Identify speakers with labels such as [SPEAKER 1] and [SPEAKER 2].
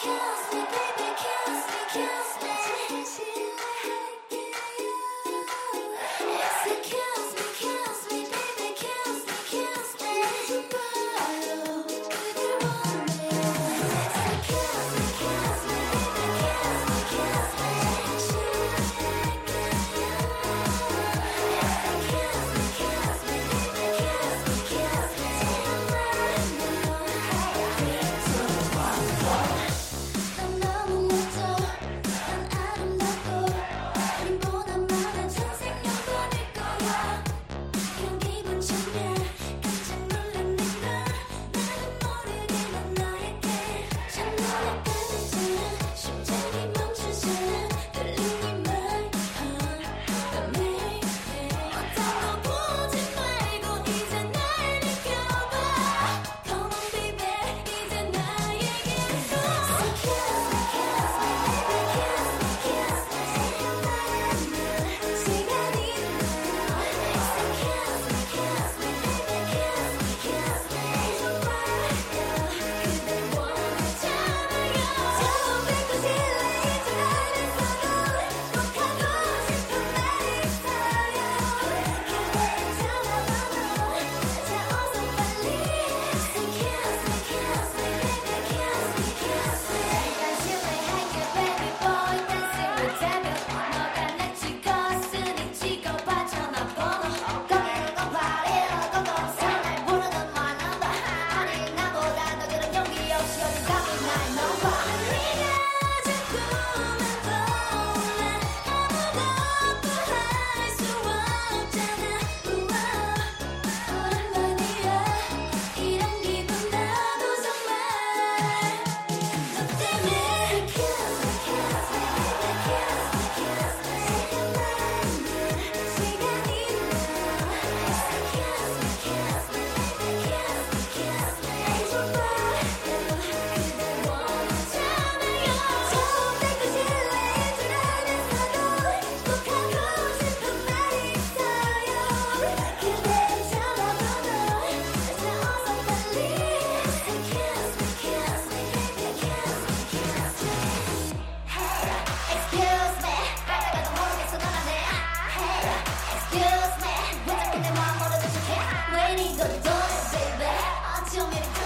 [SPEAKER 1] kills me, baby, kills me, kills 정해를